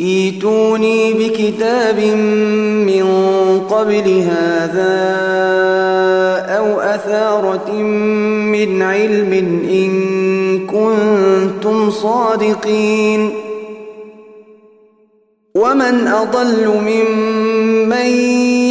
ايتوني بكتاب من قبل هذا أو أثارة من علم إن كنتم صادقين. ومن أضل ممن